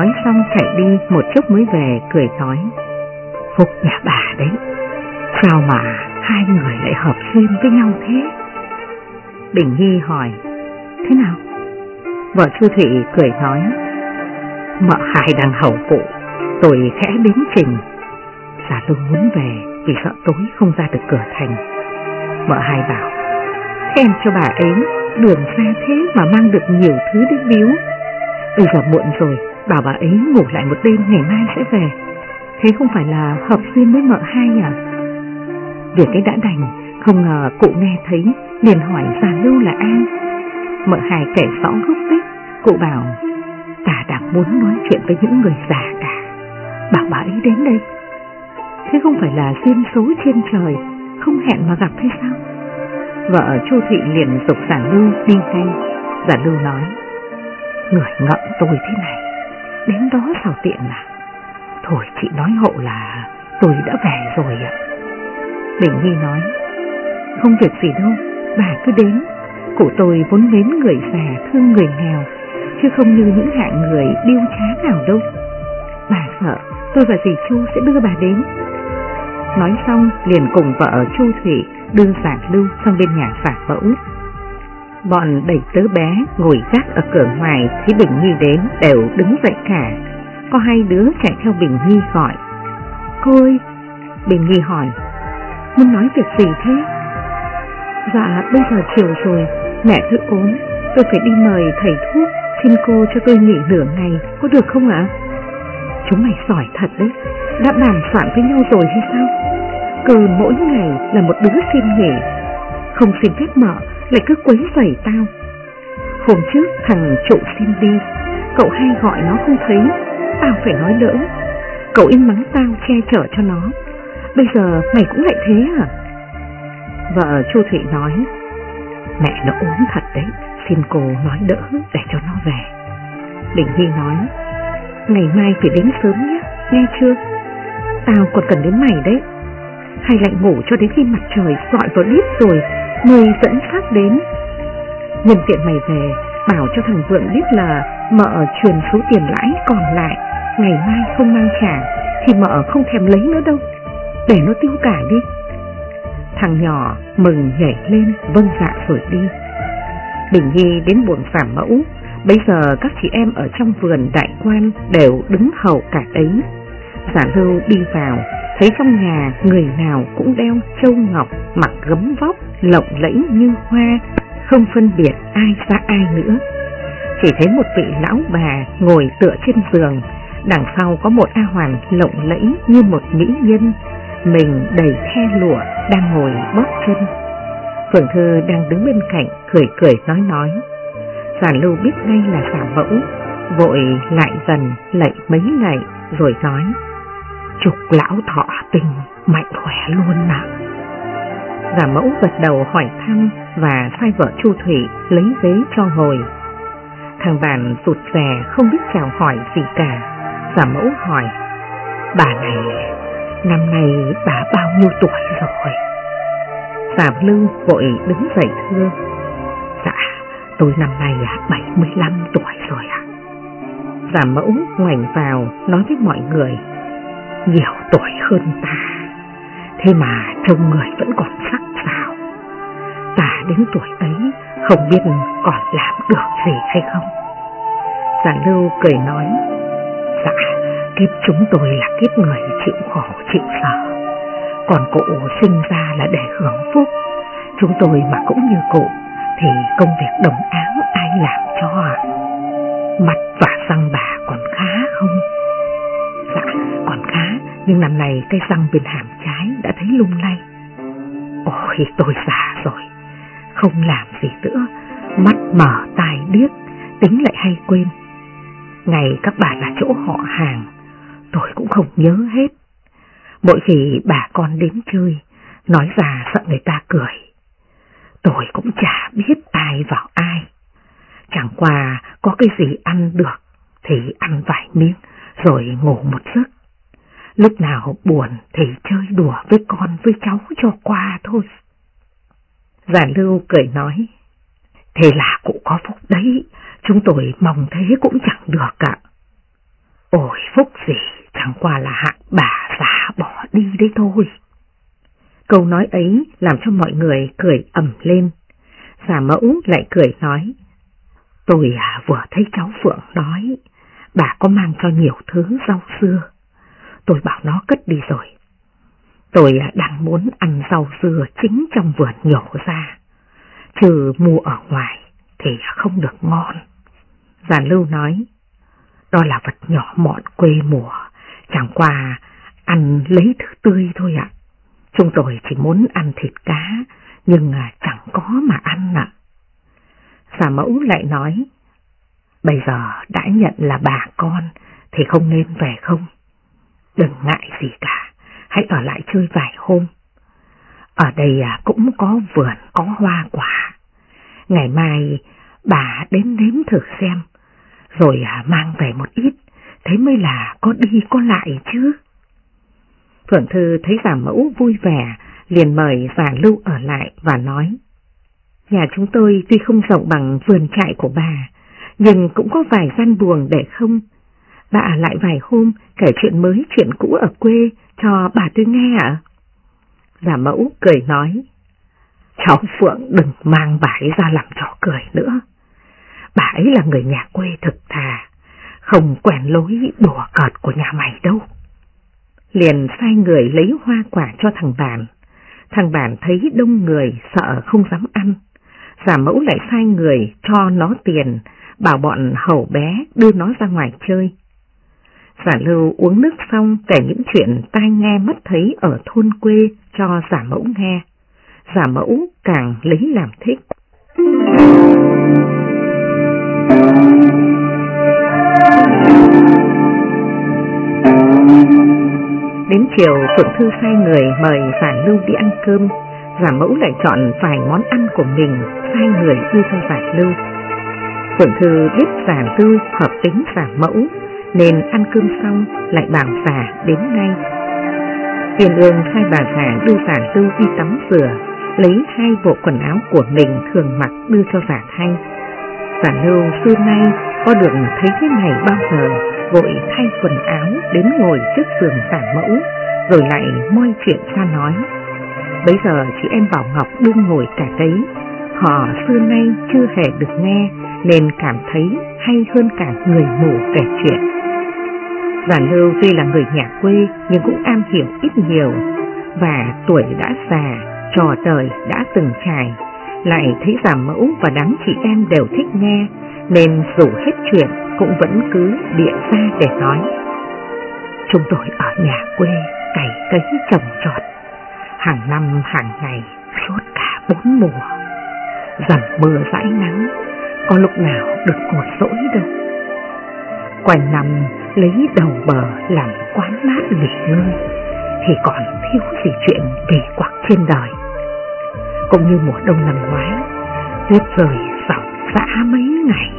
Nói xong, chạy đi một chút mới về, cười nói Phúc nhà bà đấy, Sao mà hai người lại hợp duyên với nhau thế? Bình Nhi hỏi, Thế nào? Vợ Chu Thị cười nói, Mợ hai đang hầu phụ, Tôi khẽ đến trình. Giả tôi muốn về Vì sợ tối không ra được cửa thành. Mợ hai bảo, Khen cho bà ấy, Đường xa thế mà mang được nhiều thứ đến biếu. Bây giờ muộn rồi Bảo bà ấy ngủ lại một đêm, ngày mai sẽ về. Thế không phải là hợp duyên với mợ hai à Việc ấy đã đành, Không ngờ cụ nghe thấy, liền hỏi già lưu là ai. Mợ hai kể rõ gốc tích, Cụ bảo Ta đang muốn nói chuyện với những người già cả, Bảo bà ấy đến đây. Thế không phải là duyên số trên trời, Không hẹn mà gặp hay sao? Vợ Chu Thị liền dục giả lưu đi ngay. Giả lưu nói, Người ngậm tôi thế này Đến đó sao tiện à Thôi chị nói hộ là Tôi đã về rồi ạ. Bình Nhi nói, Không việc gì đâu, Bà cứ đến. Cụ tôi vốn mến người già, thương người nghèo, Chứ không như những hạng người điêu trá nào đâu. Bà sợ tôi và dì Chu sẽ đưa bà đến. Nói xong, liền cùng vợ Chu Thủy đưa giả lưu sang bên nhà giả mẫu Bọn đầy tớ bé ngồi gác ở cửa ngoài thấy Bình Nhi đến đều đứng dậy cả. Có hai đứa chạy theo Bình Nhi gọi. Cô ơi! Bình Nhi hỏi. Muốn nói việc gì thế? Dạ bây giờ chiều rồi, mẹ tôi ốm, tôi phải đi mời thầy thuốc, xin cô cho tôi nghỉ nửa ngày, có được không ạ? Chúng mày giỏi thật đấy, đã bàn soạn với nhau rồi hay sao? Cứ mỗi ngày là một đứa xin nghỉ, không xin phép mợ lại cứ quấy rầy tao. Hôm trước thằng trụ xin đi, cậu hay gọi nó không thấy, tao phải nói đỡ. Cậu im mắng tao che chở cho nó. Bây giờ mày cũng lại thế à? Vợ Chu Thị nói, mẹ nó ốm thật đấy, xin cô nói đỡ để cho nó về. Đình Huy nói, ngày mai phải đến sớm nhé, nghe chưa? Tao còn cần đến mày đấy. Hay lại ngủ cho đến khi mặt trời dọi vào đít rồi Người dẫn xác đến. Nhân tiện mày về, Bảo cho thằng Vượng biết là Mợ truyền số tiền lãi còn lại, Ngày mai không mang trả, Thì mợ không thèm lấy nữa đâu. Để nó tiêu cả đi. Thằng nhỏ mừng nhảy lên Vâng dạ rồi đi. Bình Nhi đến buồn phảm mẫu Bây giờ các chị em ở trong vườn đại quan Đều đứng hầu cả ấy Giả lưu đi vào Thấy trong nhà người nào cũng đeo châu ngọc Mặc gấm vóc lộng lẫy như hoa, không phân biệt ai ra ai nữa. Chỉ thấy một vị lão bà ngồi tựa trên giường, đằng sau có một A Hoàn lộng lẫy như một mỹ nhân, mình đầy the lụa đang ngồi bóp chân. Phượng Thư đang đứng bên cạnh cười cười nói nói. Giản lưu biết ngay là giả mẫu, vội lại dần lạy mấy lạy rồi nói. Chúc lão thọ tình mạnh khỏe luôn nào. Giả mẫu gật đầu hỏi thăm và sai vợ Chu Thủy lấy ghế cho ngồi. Thằng bạn rụt rè không biết chào hỏi gì cả. Giả mẫu hỏi, bà này, năm nay bà bao nhiêu tuổi rồi? Giả lưu vội đứng dậy thưa, dạ, tôi năm nay 75 tuổi rồi ạ. Giả mẫu ngoảnh vào nói với mọi người, nhiều tuổi hơn ta, thế mà trông người vẫn còn sắc sảo. Ta đến tuổi ấy không biết còn làm được gì hay không. Giả lưu cười nói, dạ, kiếp chúng tôi là kiếp người chịu khổ chịu sợ, còn cụ sinh ra là để hưởng phúc. Chúng tôi mà cũng như cụ thì công việc đồng áo ai làm cho? Mặt và răng bạc. Nhưng năm nay cây răng bên hàm trái đã thấy lung lay. Ôi tôi già rồi, không làm gì nữa, mắt mở tai điếc, tính lại hay quên. Ngày các bà là chỗ họ hàng, tôi cũng không nhớ hết. Mỗi khi bà con đến chơi, nói ra sợ người ta cười. Tôi cũng chả biết ai vào ai. Chẳng qua có cái gì ăn được thì ăn vài miếng rồi ngủ một giấc. Lúc nào buồn thì chơi đùa với con với cháu cho qua thôi. Già Lưu cười nói, thế là cũng có phúc đấy, chúng tôi mong thế cũng chẳng được ạ. Ôi phúc gì, chẳng qua là hạng bà già bỏ đi đấy thôi. Câu nói ấy làm cho mọi người cười ẩm lên. Giả mẫu lại cười nói, tôi à, vừa thấy cháu Phượng nói, bà có mang cho nhiều thứ rau xưa. Tôi bảo nó cất đi rồi. Tôi à, đang muốn ăn rau dưa chính trong vườn nhổ ra, trừ mua ở ngoài thì không được ngon. giàn Lưu nói, đó là vật nhỏ mọn quê mùa, chẳng qua ăn lấy thứ tươi thôi ạ. Chúng tôi chỉ muốn ăn thịt cá, nhưng à, chẳng có mà ăn ạ. Xà mẫu lại nói, bây giờ đã nhận là bà con thì không nên về không? Đừng ngại gì cả, hãy ở lại chơi vài hôm. Ở đây à, cũng có vườn, có hoa quả. Ngày mai bà đến nếm thử xem, rồi à, mang về một ít, thế mới là có đi có lại chứ. Phượng Thư thấy giả mẫu vui vẻ, liền mời giả lưu ở lại và nói. Nhà chúng tôi tuy không rộng bằng vườn trại của bà, nhưng cũng có vài gian buồng để không. Bà ở lại vài hôm kể chuyện mới chuyện cũ ở quê cho bà tôi nghe ạ. Giả mẫu cười nói, cháu Phượng đừng mang bà ấy ra làm trò cười nữa. Bà ấy là người nhà quê thực thà, không quen lối đùa cợt của nhà mày đâu liền sai người lấy hoa quả cho thằng bạn. Thằng bạn thấy đông người sợ không dám ăn. Giả mẫu lại sai người cho nó tiền, bảo bọn hầu bé đưa nó ra ngoài chơi. Giả lưu uống nước xong kể những chuyện tai nghe mất thấy ở thôn quê cho giả mẫu nghe. Giả mẫu càng lấy làm thích. Đến chiều Phượng Thư sai người mời Giả Lưu đi ăn cơm, Giả Mẫu lại chọn vài món ăn của mình sai người đưa cho Giả Lưu. Phượng Thư biết Giả Lưu hợp tính Giả Mẫu nên ăn cơm xong lại bảo Giả đến ngay. Tiền ương sai bà Giả đưa Giả tư đi tắm rửa, lấy hai bộ quần áo của mình thường mặc đưa cho Giả thay. Giả Lưu xưa nay có được thấy thế này bao giờ vội thay quần áo đến ngồi trước giường giả mẫu, rồi lại moi chuyện ra nói. Bây giờ chị em Bảo Ngọc đương ngồi cả đấy, họ xưa nay chưa hề được nghe nên cảm thấy hay hơn cả người mù kể chuyện. Giản Lưu tuy là người nhà quê nhưng cũng am hiểu ít nhiều và tuổi đã già, trò đời đã từng trải, lại thấy giả mẫu và đám chị em đều thích nghe nên dù hết chuyện cũng vẫn cứ địa ra để nói. Chúng tôi ở nhà quê cày cấy trồng trọt, hàng năm hàng ngày suốt cả bốn mùa. Dầm mưa dãi nắng, có lúc nào được một rỗi đâu. Quanh năm lấy đầu bờ làm quán mát nghỉ ngơi, thì còn thiếu gì chuyện kỳ quặc trên đời. Cũng như mùa đông năm ngoái, tuyết rơi sọc xã mấy ngày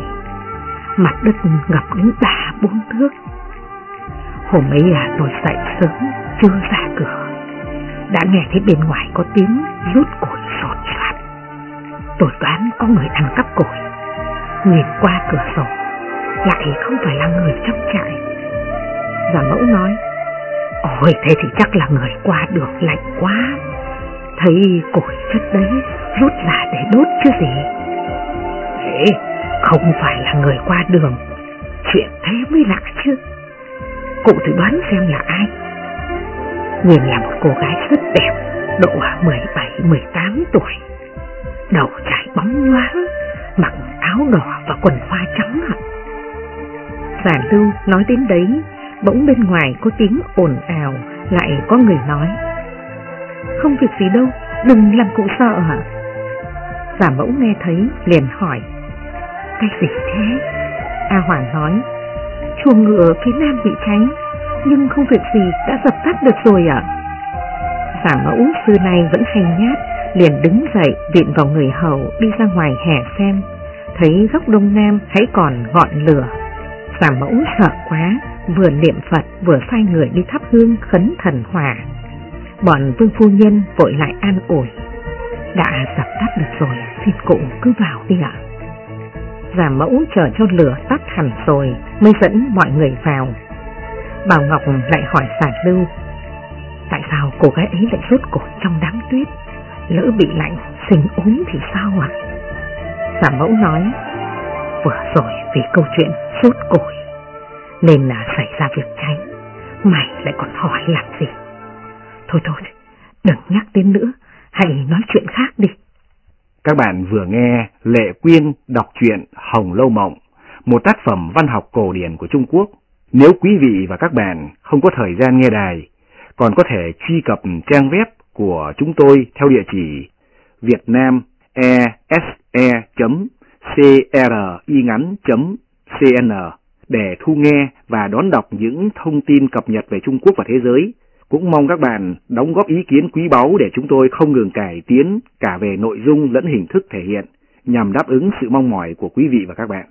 mặt đất ngập đến ba bốn thước. Hôm ấy là tôi dậy sớm, chưa ra cửa, đã nghe thấy bên ngoài có tiếng rút củi sột soạt. Tôi đoán có người ăn cắp củi, nhìn qua cửa sổ, lại không phải là người trong trại. Giả mẫu nói, ôi thế thì chắc là người qua đường lạnh quá, thấy củi chất đấy, rút ra để đốt chứ gì. Thế không phải là người qua đường Chuyện thế mới lạ chứ Cụ thử đoán xem là ai Nhìn là một cô gái rất đẹp Độ 17-18 tuổi Đầu trải bóng nhoáng Mặc áo đỏ và quần hoa trắng hẳn. Giả lưu nói đến đấy Bỗng bên ngoài có tiếng ồn ào Lại có người nói Không việc gì đâu Đừng làm cụ sợ hả Giả mẫu nghe thấy liền hỏi Cái gì thế? A Hoàng nói, chuồng ngựa phía nam bị cháy, nhưng không việc gì đã dập tắt được rồi ạ. À? Giả mẫu xưa nay vẫn hành nhát, liền đứng dậy viện vào người hầu đi ra ngoài hè xem, thấy góc đông nam hãy còn gọn lửa. Giả mẫu sợ quá, vừa niệm Phật vừa sai người đi thắp hương khấn thần hòa. Bọn vương phu nhân vội lại an ủi. Đã dập tắt được rồi, xin cụ cứ vào đi ạ. Giả mẫu chờ cho lửa tắt hẳn rồi mới dẫn mọi người vào. Bảo Ngọc lại hỏi sản lưu. Tại sao cô gái ấy lại rút cổ trong đám tuyết? Lỡ bị lạnh, sinh ốm thì sao ạ? Giả mẫu nói, vừa rồi vì câu chuyện rút củi nên là xảy ra việc cháy. Mày lại còn hỏi làm gì? Thôi thôi, đừng nhắc đến nữa, hãy nói chuyện khác đi. Các bạn vừa nghe Lệ Quyên đọc truyện Hồng Lâu Mộng, một tác phẩm văn học cổ điển của Trung Quốc. Nếu quý vị và các bạn không có thời gian nghe đài, còn có thể truy cập trang web của chúng tôi theo địa chỉ vietnamese.cringắn.cn để thu nghe và đón đọc những thông tin cập nhật về Trung Quốc và thế giới. Cũng mong các bạn đóng góp ý kiến quý báu để chúng tôi không ngừng cải tiến cả về nội dung lẫn hình thức thể hiện nhằm đáp ứng sự mong mỏi của quý vị và các bạn.